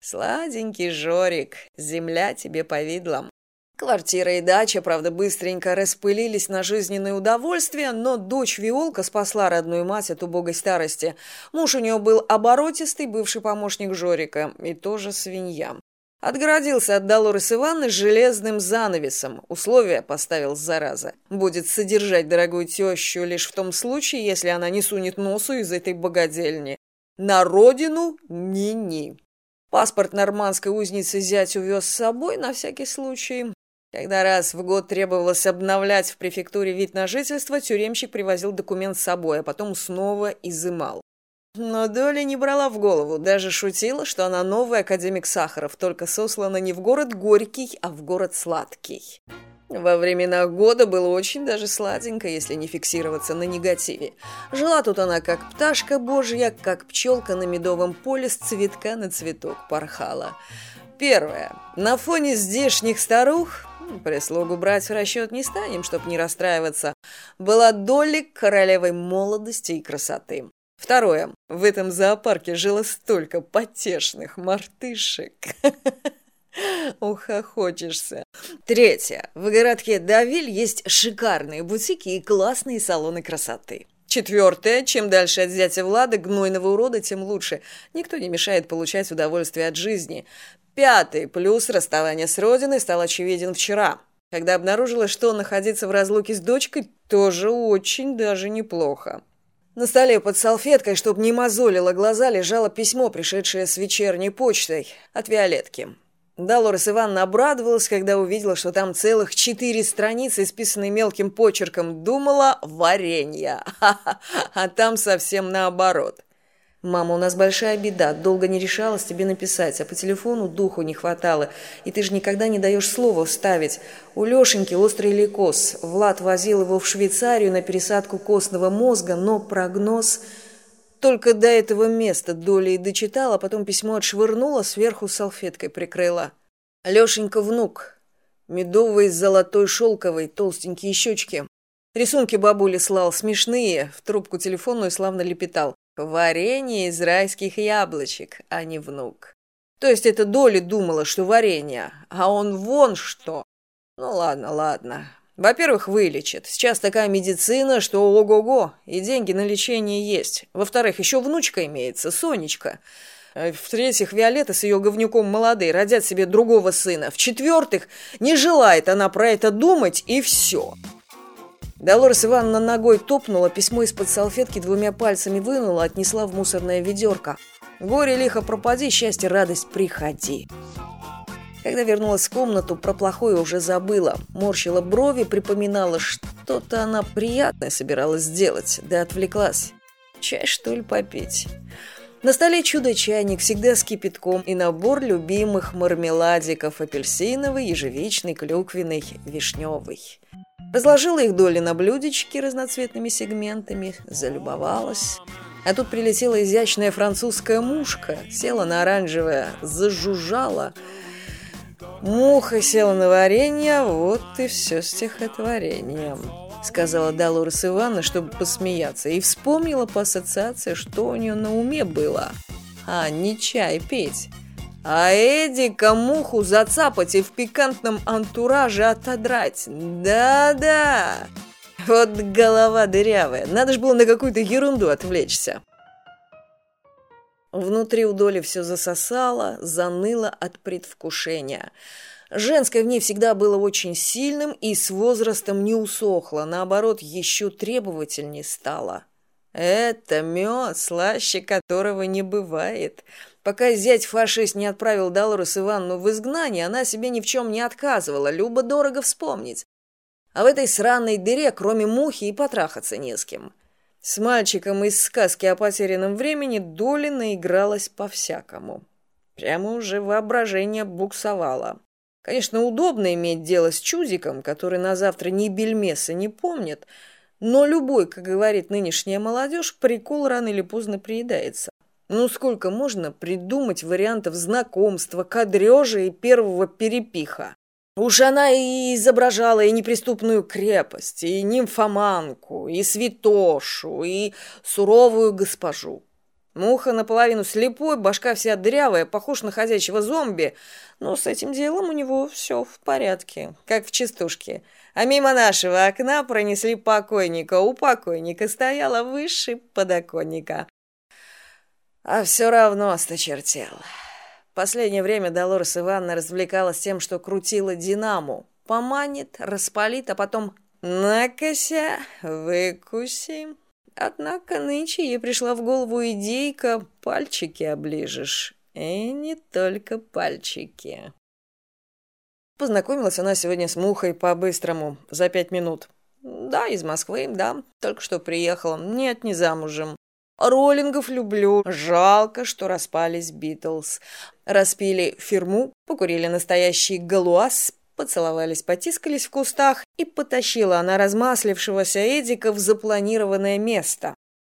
Сладенький Жорик, земля тебе повидлом. Квартира и дача, правда, быстренько распылились на жизненные удовольствия, но дочь Виолка спасла родную мать от убогой старости. Муж у нее был оборотистый, бывший помощник Жорика, и тоже свинья. Отгородился от Долорес Ивановны железным занавесом. Условия поставил зараза. Будет содержать дорогую тещу лишь в том случае, если она не сунет носу из этой богадельни. На родину ни-ни. Паспорт нормандской узницы зять увез с собой на всякий случай. Когда раз в год требовалось обновлять в префектуре вид на жительство, тюремщик привозил документ с собой, а потом снова изымал. Но Доля не брала в голову, даже шутила, что она новый академик Сахаров, только сослана не в город Горький, а в город Сладкий. Во времена года было очень даже сладенько, если не фиксироваться на негативе. Жила тут она как пташка божья, как пчелка на медовом поле с цветка на цветок порхала. Первое. На фоне здешних старух Прислугу брать в расчет не станем, чтоб не расстраиваться. Была Долли королевой молодости и красоты. Второе. В этом зоопарке жило столько потешных мартышек. Ухохочешься. Третье. В городке Давиль есть шикарные бутики и классные салоны красоты. Четвертое. Чем дальше от зятя Влада, гнойного урода, тем лучше. Никто не мешает получать удовольствие от жизни. Пятый плюс расставания с родиной стал очевиден вчера, когда обнаружилось, что находиться в разлуке с дочкой тоже очень даже неплохо. На столе под салфеткой, чтобы не мозолило глаза, лежало письмо, пришедшее с вечерней почтой от Виолетки. Долорес Ивановна обрадовалась, когда увидела, что там целых четыре страницы, исписанные мелким почерком. Думала «варенье», а там совсем наоборот. «Мама, у нас большая беда. Долго не решалась тебе написать, а по телефону духу не хватало. И ты же никогда не даешь слова вставить. У Лешеньки острый лейкоз. Влад возил его в Швейцарию на пересадку костного мозга, но прогноз...» Только до этого места Доля и дочитала, а потом письмо отшвырнула, сверху салфеткой прикрыла. Лешенька внук. Медовый золотой шелковой, толстенькие щечки. Рисунки бабули слал смешные, в трубку телефонную славно лепетал. Варенье из райских яблочек, а не внук. То есть это Доля думала, что варенье, а он вон что. Ну ладно, ладно. Во-первых, вылечит. Сейчас такая медицина, что ого-го, и деньги на лечение есть. Во-вторых, еще внучка имеется, Сонечка. Э, в-третьих, Виолетта с ее говнюком молодые родят себе другого сына. В-четвертых, не желает она про это думать, и все. Долорес Ивановна ногой топнула, письмо из-под салфетки двумя пальцами вынула, отнесла в мусорное ведерко. Горе лихо пропади, счастье, радость приходи. Когда вернулась в комнату, про плохое уже забыла. Морщила брови, припоминала, что-то она приятное собиралась сделать, да отвлеклась. Чай, что ли, попить? На столе чудо-чайник, всегда с кипятком и набор любимых мармеладиков апельсиновый, ежевичный, клюквенный, вишневый. Разложила их доли на блюдечке разноцветными сегментами, залюбовалась. А тут прилетела изящная французская мушка, села на оранжевое, зажужжала. Муха села на варенье, вот и все стихотворением, сказала Долорес Ивановна, чтобы посмеяться, и вспомнила по ассоциации, что у нее на уме было. А, не чай петь. А Эдика муху зацапать и в пикантном антураже отодрать. Да-да. Вот голова дырявая. Надо же было на какую-то ерунду отвлечься. Внутри у Доли все засосало, заныло от предвкушения. Женское в ней всегда было очень сильным и с возрастом не усохло, наоборот, еще требовательнее стало. Это мед, слаще которого не бывает. Пока зять-фашист не отправил Долорес Ивановну в изгнание, она себе ни в чем не отказывала, любо дорого вспомнить. А в этой сраной дыре, кроме мухи, и потрахаться не с кем. С мальчиком из сказки о потерянном времени Долина игралась по-всякому. Прямо уже воображение буксовало. Конечно, удобно иметь дело с чудиком, который на завтра ни бельмеса не помнит, но любой, как говорит нынешняя молодежь, прикол рано или поздно приедается. Ну сколько можно придумать вариантов знакомства, кадрежа и первого перепиха? Уж она и изображала и неприступную крепость, и нимфоманку, и святошу, и суровую госпожу. Муха наполовину слепой, башка вся дырявая, похож на ходячего зомби. Но с этим делом у него все в порядке, как в частушке. А мимо нашего окна пронесли покойника. У покойника стояла выше подоконника. А все равно осточертел. Последнее время Долорес Ивановна развлекалась тем, что крутила динаму. Поманит, распалит, а потом «накося, выкуси». Однако нынче ей пришла в голову идейка «пальчики оближешь». И не только пальчики. Познакомилась она сегодня с Мухой по-быстрому, за пять минут. Да, из Москвы, да, только что приехала. Нет, не замужем. Роллингов люблю. Жалко, что распались Битлз. Распили фирму, покурили настоящий галуаз, поцеловались, потискались в кустах, и потащила она размаслившегося Эдика в запланированное место.